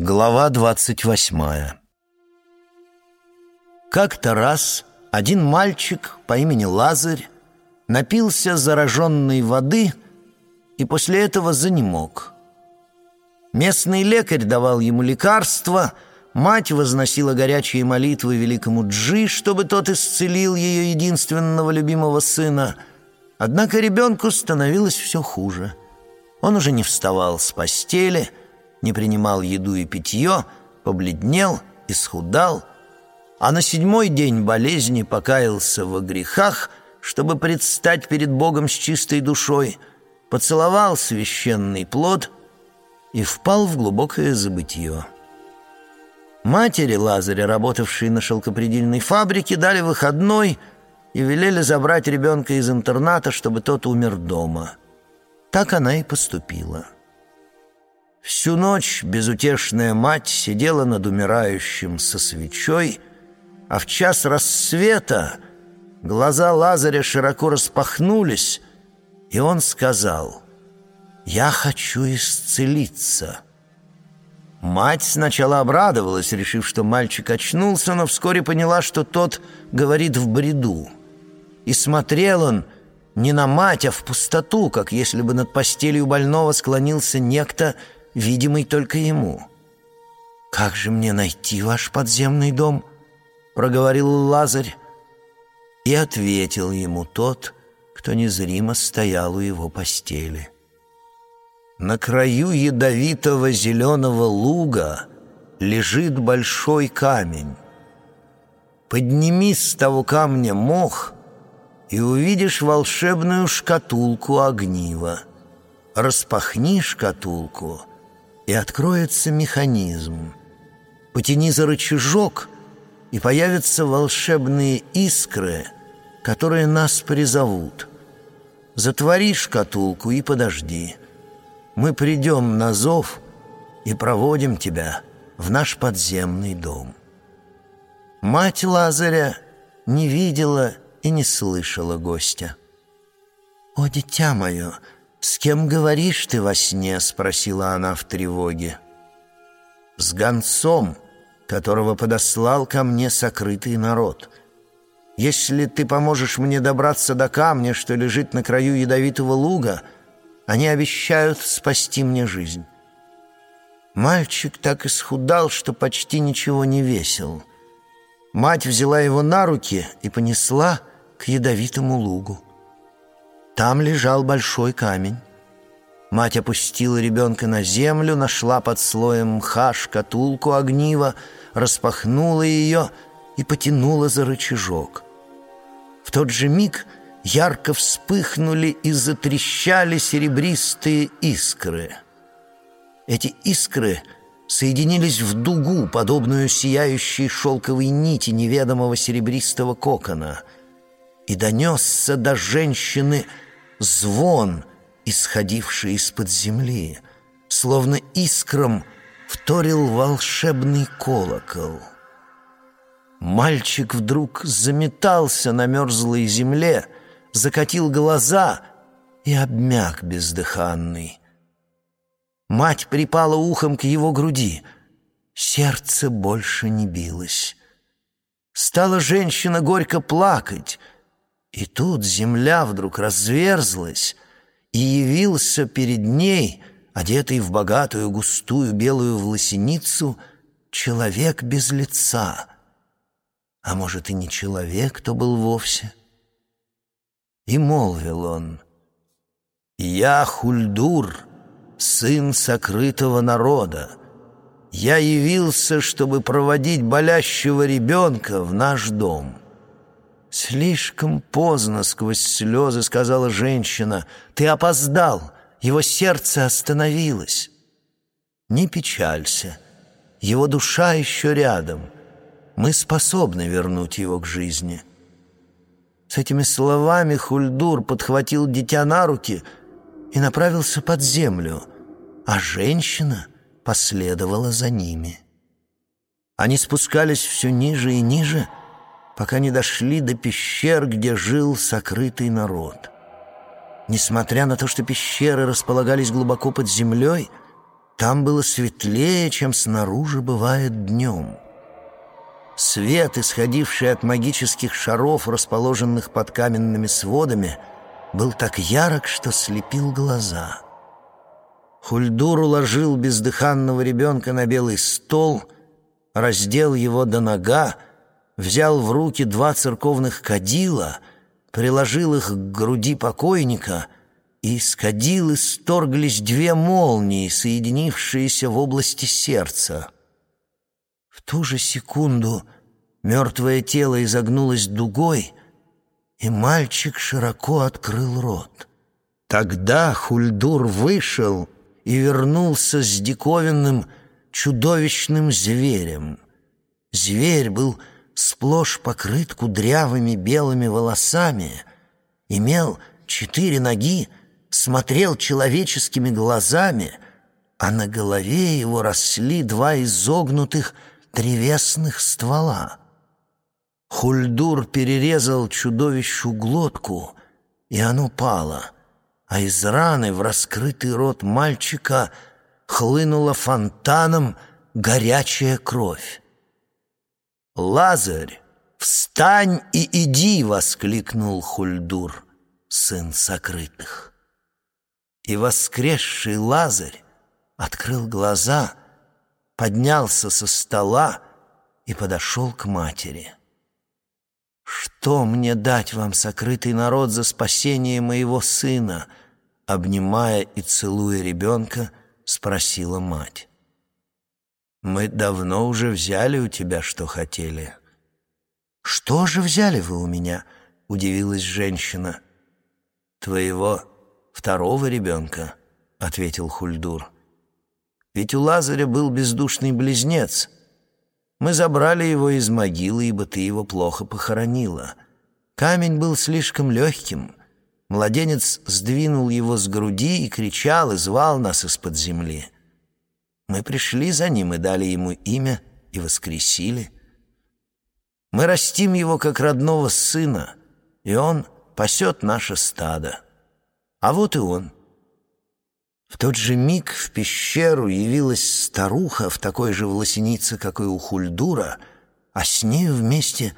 Глава двадцать восьмая Как-то раз один мальчик по имени Лазарь напился зараженной воды и после этого занемог. Местный лекарь давал ему лекарства, мать возносила горячие молитвы великому Джи, чтобы тот исцелил ее единственного любимого сына. Однако ребенку становилось все хуже. Он уже не вставал с постели — не принимал еду и питье, побледнел, исхудал, а на седьмой день болезни покаялся во грехах, чтобы предстать перед Богом с чистой душой, поцеловал священный плод и впал в глубокое забытье. Матери Лазаря, работавшей на шелкопредельной фабрике, дали выходной и велели забрать ребенка из интерната, чтобы тот умер дома. Так она и поступила. Всю ночь безутешная мать сидела над умирающим со свечой, а в час рассвета глаза Лазаря широко распахнулись, и он сказал «Я хочу исцелиться». Мать сначала обрадовалась, решив, что мальчик очнулся, но вскоре поняла, что тот говорит в бреду. И смотрел он не на мать, а в пустоту, как если бы над постелью больного склонился некто, видимый только ему. «Как же мне найти ваш подземный дом?» — проговорил Лазарь. И ответил ему тот, кто незримо стоял у его постели. На краю ядовитого зеленого луга лежит большой камень. Подними с того камня мох и увидишь волшебную шкатулку огнива. Распахни шкатулку — и откроется механизм. Потяни за рычажок, и появятся волшебные искры, которые нас призовут. Затвори шкатулку и подожди. Мы придем на зов и проводим тебя в наш подземный дом. Мать Лазаря не видела и не слышала гостя. «О, дитя мое!» «С кем говоришь ты во сне?» — спросила она в тревоге. «С гонцом, которого подослал ко мне сокрытый народ. Если ты поможешь мне добраться до камня, что лежит на краю ядовитого луга, они обещают спасти мне жизнь». Мальчик так исхудал, что почти ничего не весил. Мать взяла его на руки и понесла к ядовитому лугу. Там лежал большой камень. Мать опустила ребенка на землю, нашла под слоем мха шкатулку огнива, распахнула ее и потянула за рычажок. В тот же миг ярко вспыхнули и затрещали серебристые искры. Эти искры соединились в дугу, подобную сияющей шелковой нити неведомого серебристого кокона, и донесся до женщины — звон, исходивший из-под земли, словно искром вторил волшебный колокол. Мальчик вдруг заметался на мерзлой земле, закатил глаза и обмяк бездыханный. Мать припала ухом к его груди. Сердце больше не билось. Стала женщина горько плакать — и тут земля вдруг разверзлась, и явился перед ней, одетый в богатую густую белую волосиницу, человек без лица. А может, и не человек, то был вовсе. И молвил он, «Я Хульдур, сын сокрытого народа. Я явился, чтобы проводить болящего ребенка в наш дом». «Слишком поздно», — сквозь слезы сказала женщина. «Ты опоздал, его сердце остановилось». «Не печалься, его душа еще рядом. Мы способны вернуть его к жизни». С этими словами Хульдур подхватил дитя на руки и направился под землю, а женщина последовала за ними. Они спускались все ниже и ниже, пока не дошли до пещер, где жил сокрытый народ. Несмотря на то, что пещеры располагались глубоко под землей, Там было светлее, чем снаружи бывает днем. Свет, исходивший от магических шаров, расположенных под каменными сводами, был так ярок, что слепил глаза. Хульдур уложил бездыханного ребенка на белый стол, раздел его до нога, взял в руки два церковных кадила, приложил их к груди покойника — и из кадил исторглись две молнии, соединившиеся в области сердца. В ту же секунду мертвое тело изогнулось дугой, и мальчик широко открыл рот. Тогда Хульдур вышел и вернулся с диковинным, чудовищным зверем. Зверь был сплошь покрыт кудрявыми белыми волосами, имел четыре ноги, смотрел человеческими глазами, а на голове его росли два изогнутых древесных ствола. Хульдур перерезал чудовищу глотку, и оно пало, а из раны в раскрытый рот мальчика хлынула фонтаном горячая кровь. «Лазарь, встань и иди!» — воскликнул Хульдур, сын сокрытых. И воскресший Лазарь открыл глаза, поднялся со стола и подошел к матери. «Что мне дать вам, сокрытый народ, за спасение моего сына?» Обнимая и целуя ребенка, спросила мать. «Мы давно уже взяли у тебя, что хотели». «Что же взяли вы у меня?» — удивилась женщина. «Твоего второго ребенка», — ответил Хульдур. «Ведь у Лазаря был бездушный близнец. Мы забрали его из могилы, ибо ты его плохо похоронила. Камень был слишком легким. Младенец сдвинул его с груди и кричал, и звал нас из-под земли. Мы пришли за ним и дали ему имя, и воскресили. Мы растим его как родного сына, и он пасет наше стадо. А вот и он. В тот же миг в пещеру явилась старуха в такой же волосенице, как и у Хульдура, а с нею вместе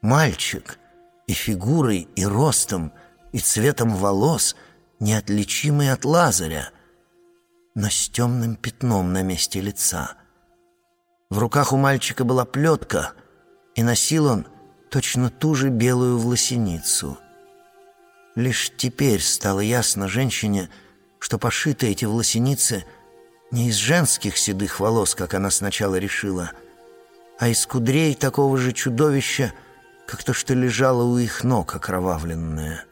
мальчик и фигурой, и ростом, и цветом волос, неотличимый от Лазаря, но с темным пятном на месте лица. В руках у мальчика была плетка, и носил он точно ту же белую власеницу — Лишь теперь стало ясно женщине, что пошиты эти волосеницы не из женских седых волос, как она сначала решила, а из кудрей такого же чудовища, как то, что лежало у их ног окровавленное.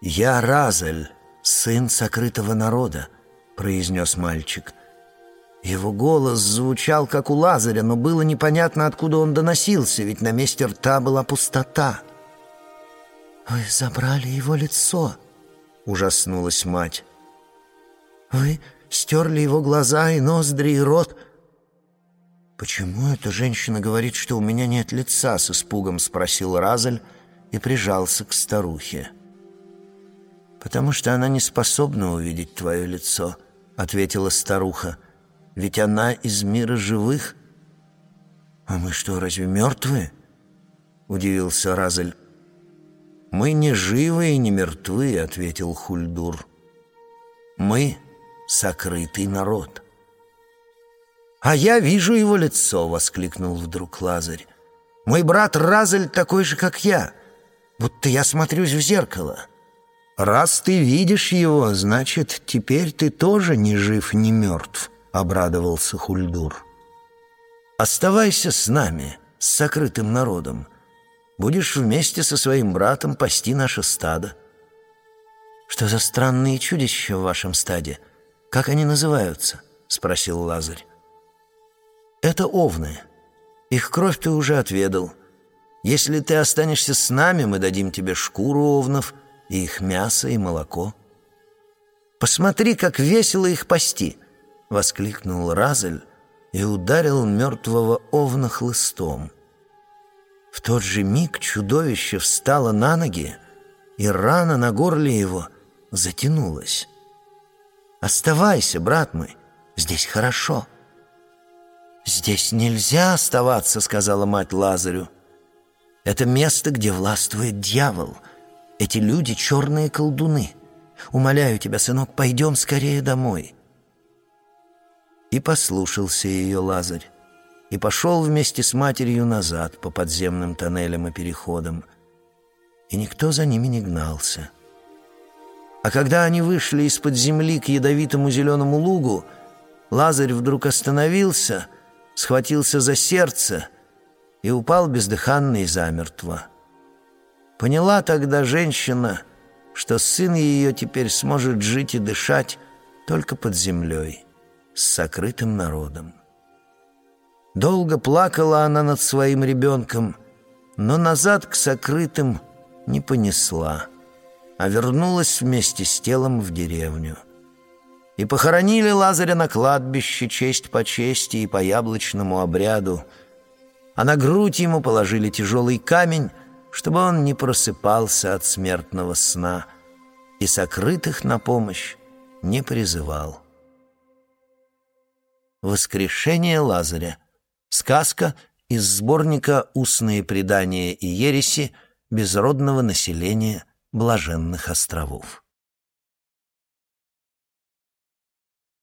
«Я Разель, сын сокрытого народа», — произнес мальчик. Его голос звучал, как у Лазаря, но было непонятно, откуда он доносился, ведь на месте рта была пустота — «Вы забрали его лицо», — ужаснулась мать. «Вы стерли его глаза и ноздри и рот». «Почему эта женщина говорит, что у меня нет лица?» — с испугом спросил Разель и прижался к старухе. «Потому что она не способна увидеть твое лицо», — ответила старуха. «Ведь она из мира живых». «А мы что, разве мертвые?» — удивился Разель. «Мы не живы и не мертвы», — ответил Хульдур. «Мы — сокрытый народ». «А я вижу его лицо!» — воскликнул вдруг Лазарь. «Мой брат Разель такой же, как я, будто я смотрюсь в зеркало. Раз ты видишь его, значит, теперь ты тоже ни жив, ни мертв», — обрадовался Хульдур. «Оставайся с нами, с сокрытым народом. Будешь вместе со своим братом пасти наше стадо». «Что за странные чудища в вашем стаде? Как они называются?» — спросил Лазарь. «Это овны. Их кровь ты уже отведал. Если ты останешься с нами, мы дадим тебе шкуру овнов и их мясо и молоко». «Посмотри, как весело их пасти!» — воскликнул Разель и ударил мертвого овна хлыстом. В тот же миг чудовище встало на ноги, и рана на горле его затянулась. «Оставайся, брат мой, Здесь хорошо». «Здесь нельзя оставаться», — сказала мать Лазарю. «Это место, где властвует дьявол. Эти люди — черные колдуны. Умоляю тебя, сынок, пойдем скорее домой». И послушался ее Лазарь, и пошел вместе с матерью назад по подземным тоннелям и переходам, и никто за ними не гнался. А когда они вышли из-под земли к ядовитому зеленому лугу, Лазарь вдруг остановился — схватился за сердце и упал бездыханный замертво. Поняла тогда женщина, что сын ее теперь сможет жить и дышать только под землей, с сокрытым народом. Долго плакала она над своим ребенком, но назад к сокрытым не понесла, а вернулась вместе с телом в деревню. И похоронили Лазаря на кладбище честь по чести и по яблочному обряду, а на грудь ему положили тяжелый камень, чтобы он не просыпался от смертного сна и сокрытых на помощь не призывал. Воскрешение Лазаря. Сказка из сборника «Устные предания и ереси» безродного населения Блаженных островов.